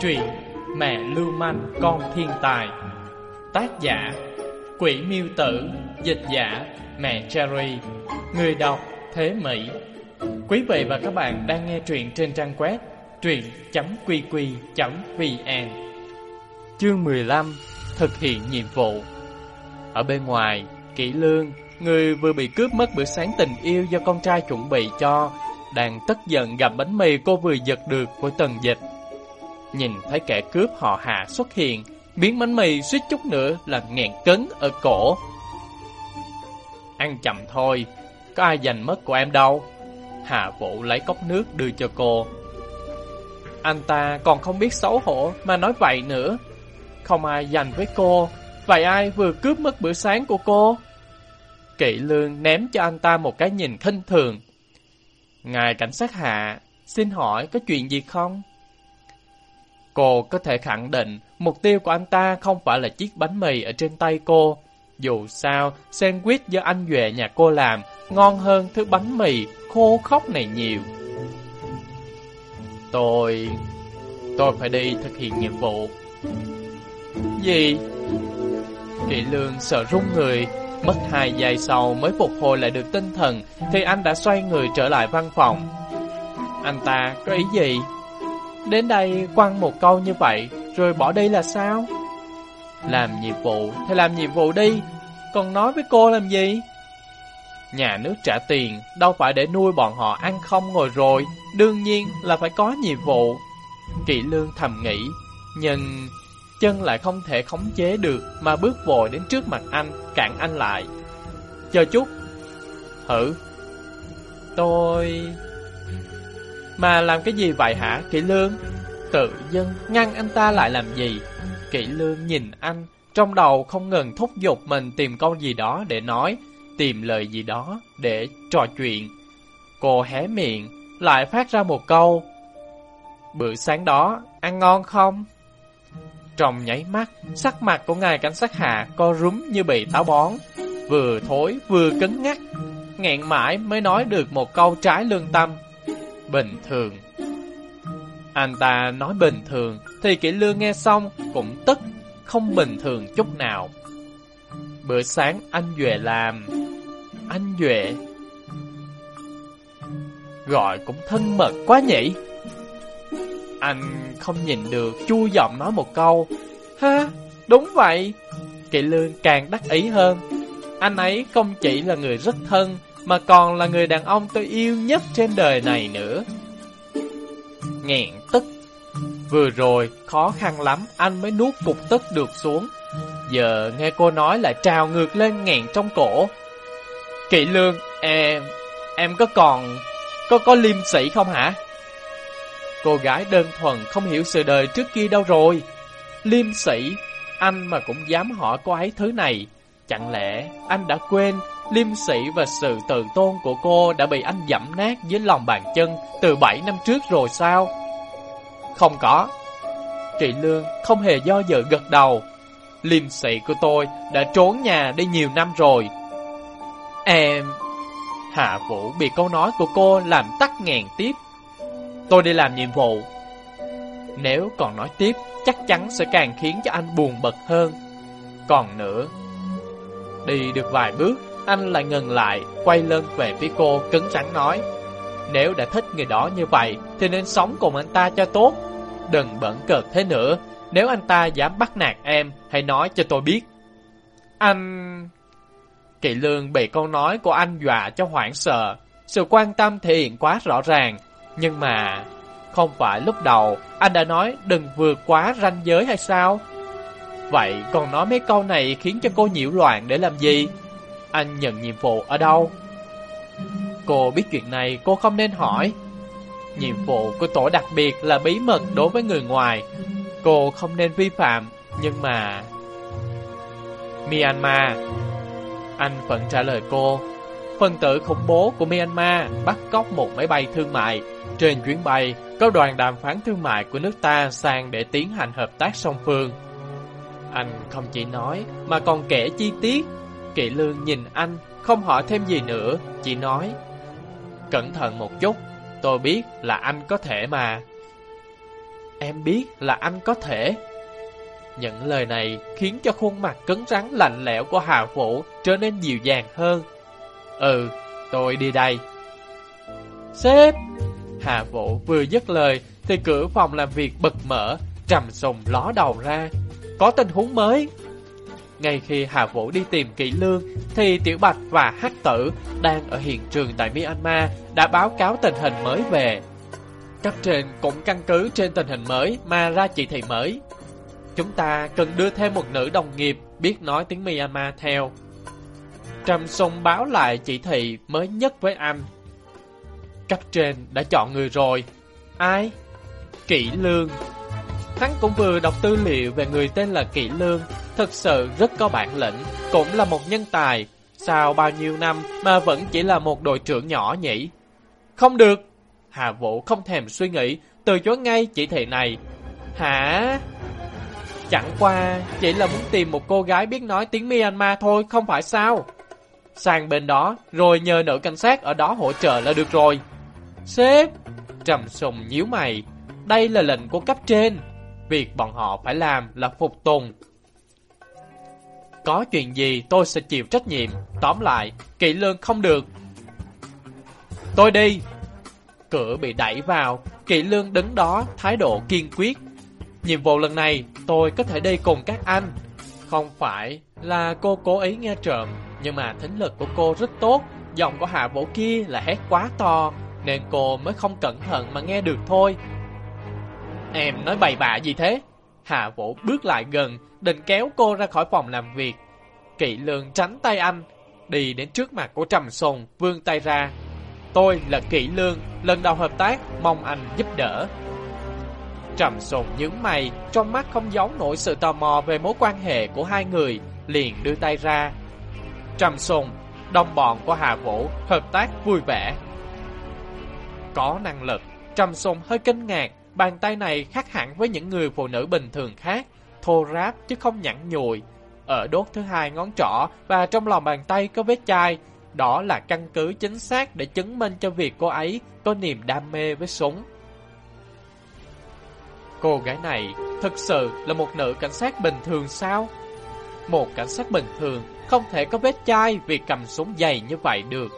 Truyện Mẹ Lưu Manh Con Thiên Tài. Tác giả Quỷ Miêu Tử. Dịch giả Mẹ Cherry. Người đọc Thế Mỹ. Quý vị và các bạn đang nghe truyện trên trang web truyện.qq.vn Chương 15 Thực hiện nhiệm vụ. Ở bên ngoài, Kỷ Lương, người vừa bị cướp mất bữa sáng tình yêu do con trai chuẩn bị cho, đang tức giận gặp bánh mì cô vừa giật được của tần dịch. Nhìn thấy kẻ cướp họ hạ xuất hiện, miếng bánh mì suýt chút nữa là nghẹn cấn ở cổ. Ăn chậm thôi, có ai giành mất của em đâu. Hạ Vũ lấy cốc nước đưa cho cô. Anh ta còn không biết xấu hổ mà nói vậy nữa. Không ai giành với cô, vậy ai vừa cướp mất bữa sáng của cô? Kỵ lương ném cho anh ta một cái nhìn khinh thường. Ngài cảnh sát hạ, xin hỏi có chuyện gì không? Cô có thể khẳng định mục tiêu của anh ta không phải là chiếc bánh mì ở trên tay cô. Dù sao, sandwich do anh Duệ nhà cô làm ngon hơn thứ bánh mì khô khóc này nhiều. Tôi... tôi phải đi thực hiện nhiệm vụ. Gì? Kỵ lương sợ run người, mất hai giây sau mới phục hồi lại được tinh thần thì anh đã xoay người trở lại văn phòng. Anh ta có ý gì? Đến đây quăng một câu như vậy Rồi bỏ đi là sao? Làm nhiệm vụ thì làm nhiệm vụ đi. Còn nói với cô làm gì? Nhà nước trả tiền Đâu phải để nuôi bọn họ ăn không ngồi rồi. Đương nhiên là phải có nhiệm vụ. Kỵ lương thầm nghĩ Nhưng chân lại không thể khống chế được Mà bước vội đến trước mặt anh Cản anh lại. Chờ chút. Hử? Tôi... Mà làm cái gì vậy hả, Kỷ Lương? Tự dân ngăn anh ta lại làm gì? Kỷ Lương nhìn anh, Trong đầu không ngừng thúc giục mình tìm câu gì đó để nói, Tìm lời gì đó để trò chuyện. Cô hé miệng, Lại phát ra một câu, Bữa sáng đó, ăn ngon không? Trong nháy mắt, Sắc mặt của ngài cảnh sát hạ Co rúm như bị táo bón, Vừa thối vừa cứng ngắc. Ngẹn mãi mới nói được một câu trái lương tâm bình thường. Anh ta nói bình thường, thì kỹ lương nghe xong cũng tức, không bình thường chút nào. Bữa sáng anh Duệ làm. Anh Duệ. Gọi cũng thân mật quá nhỉ. Anh không nhìn được, chui giọng nói một câu. Ha, đúng vậy. Kỵ lương càng đắc ý hơn. Anh ấy không chỉ là người rất thân, mà còn là người đàn ông tôi yêu nhất trên đời này nữa. Nghẹn tức. Vừa rồi, khó khăn lắm, anh mới nuốt cục tức được xuống. Giờ nghe cô nói lại trào ngược lên nghẹn trong cổ. Kỵ lương, em, em có còn, có có liêm sĩ không hả? Cô gái đơn thuần không hiểu sự đời trước kia đâu rồi. Liêm sĩ, anh mà cũng dám hỏi cô ấy thứ này. Chẳng lẽ anh đã quên liêm sĩ và sự tự tôn của cô đã bị anh dẫm nát dưới lòng bàn chân từ 7 năm trước rồi sao? Không có. Trị Lương không hề do dự gật đầu. Liêm sĩ của tôi đã trốn nhà đi nhiều năm rồi. Em... Hạ Vũ bị câu nói của cô làm tắt nghẹn tiếp. Tôi đi làm nhiệm vụ. Nếu còn nói tiếp, chắc chắn sẽ càng khiến cho anh buồn bực hơn. Còn nữa, đi được vài bước, anh lại ngừng lại, quay lưng về phía cô, cứng rắn nói. Nếu đã thích người đó như vậy, thì nên sống cùng anh ta cho tốt. Đừng bẩn cợt thế nữa, nếu anh ta dám bắt nạt em, hãy nói cho tôi biết. Anh... Kỵ lương bị câu nói của anh dọa cho hoảng sợ. Sự quan tâm thể hiện quá rõ ràng. Nhưng mà... Không phải lúc đầu anh đã nói đừng vượt quá ranh giới hay sao? Vậy còn nói mấy câu này khiến cho cô nhiễu loạn để làm gì? Anh nhận nhiệm vụ ở đâu? Cô biết chuyện này cô không nên hỏi. Nhiệm vụ của tổ đặc biệt là bí mật đối với người ngoài. Cô không nên vi phạm, nhưng mà... Myanmar Anh vẫn trả lời cô. Phần tử khủng bố của Myanmar bắt cóc một máy bay thương mại. Trên chuyến bay, có đoàn đàm phán thương mại của nước ta sang để tiến hành hợp tác song phương. Anh không chỉ nói, mà còn kể chi tiết Kỵ lương nhìn anh, không hỏi thêm gì nữa, chỉ nói Cẩn thận một chút, tôi biết là anh có thể mà Em biết là anh có thể. Những lời này khiến cho khuôn mặt cứng rắn lạnh lẽo của Hà Vũ trở nên dịu dàng hơn. Ừ, tôi đi đây. Sếp! Hà Vũ vừa dứt lời thì cửa phòng làm việc bật mở, trầm sùng ló đầu ra. Có tình huống mới. Ngay khi Hà Vũ đi tìm kỹ lương, thì Tiểu Bạch và Hắc Tử đang ở hiện trường tại Myanmar đã báo cáo tình hình mới về. Cấp trên cũng căn cứ trên tình hình mới mà ra chỉ thị mới. Chúng ta cần đưa thêm một nữ đồng nghiệp biết nói tiếng Myanmar theo. Trầm Sông báo lại chỉ thị mới nhất với anh. Cấp trên đã chọn người rồi. Ai? Kỷ Lương. Hắn cũng vừa đọc tư liệu về người tên là Kỷ Lương, thực sự rất có bản lĩnh, cũng là một nhân tài. Sao bao nhiêu năm mà vẫn chỉ là một đội trưởng nhỏ nhỉ? Không được! Hà Vũ không thèm suy nghĩ, từ chối ngay chỉ thị này. Hả? Chẳng qua chỉ là muốn tìm một cô gái biết nói tiếng Myanmar thôi, không phải sao? Sang bên đó, rồi nhờ nữ cảnh sát ở đó hỗ trợ là được rồi. Sếp! Trầm sùng nhíu mày. Đây là lệnh của cấp trên. Việc bọn họ phải làm là phục tùng. Có chuyện gì tôi sẽ chịu trách nhiệm. Tóm lại, kỵ lương không được. Tôi đi! Cửa bị đẩy vào, kỵ lương đứng đó, thái độ kiên quyết. Nhiệm vụ lần này, tôi có thể đi cùng các anh. Không phải là cô cố ý nghe trộm, nhưng mà thính lực của cô rất tốt. Giọng của hạ vũ kia là hét quá to, nên cô mới không cẩn thận mà nghe được thôi. Em nói bậy bạ gì thế? Hạ Vũ bước lại gần, định kéo cô ra khỏi phòng làm việc. Kỵ lương tránh tay anh, đi đến trước mặt của Trầm Sùng, vươn tay ra. Tôi là Kỵ Lương, lần đầu hợp tác, mong anh giúp đỡ. Trầm Sùng nhướng mày, trong mắt không giấu nổi sự tò mò về mối quan hệ của hai người, liền đưa tay ra. Trầm Sùng, đồng bọn của Hà Vũ, hợp tác vui vẻ. Có năng lực, Trầm Sùng hơi kinh ngạc, bàn tay này khác hẳn với những người phụ nữ bình thường khác, thô ráp chứ không nhẵn nhùi. Ở đốt thứ hai ngón trỏ và trong lòng bàn tay có vết chai, đó là căn cứ chính xác để chứng minh cho việc cô ấy có niềm đam mê với súng. Cô gái này thực sự là một nữ cảnh sát bình thường sao? Một cảnh sát bình thường không thể có vết chai vì cầm súng dày như vậy được.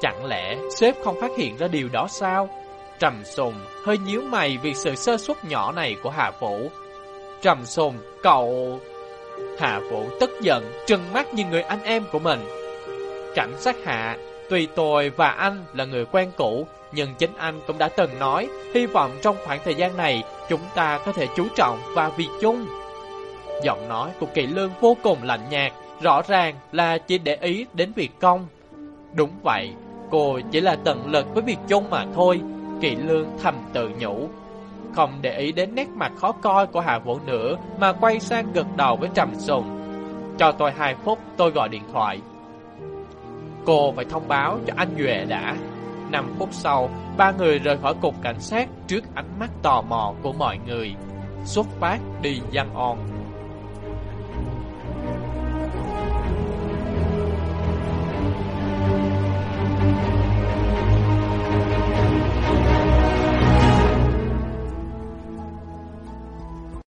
Chẳng lẽ sếp không phát hiện ra điều đó sao? Trầm Sùng hơi nhíu mày vì sự sơ suất nhỏ này của Hạ Vũ. Trầm Sùng, cậu... Hạ Vũ tức giận, trừng mắt như người anh em của mình. Cảnh sát Hạ, tuy tôi và anh là người quen cũ, nhưng chính anh cũng đã từng nói, hy vọng trong khoảng thời gian này chúng ta có thể chú trọng vào việc chung. Giọng nói của Kỳ Lương vô cùng lạnh nhạt, rõ ràng là chỉ để ý đến việc công. Đúng vậy, cô chỉ là tận lực với việc chung mà thôi, Kỳ Lương thầm tự nhủ. Không để ý đến nét mặt khó coi của Hạ Vũ nữa mà quay sang gật đầu với Trầm Sùng. Cho tôi hai phút tôi gọi điện thoại. Cô phải thông báo cho anh Duệ đã. 5 phút sau, ba người rời khỏi cục cảnh sát trước ánh mắt tò mò của mọi người. Xuất phát đi Giang On.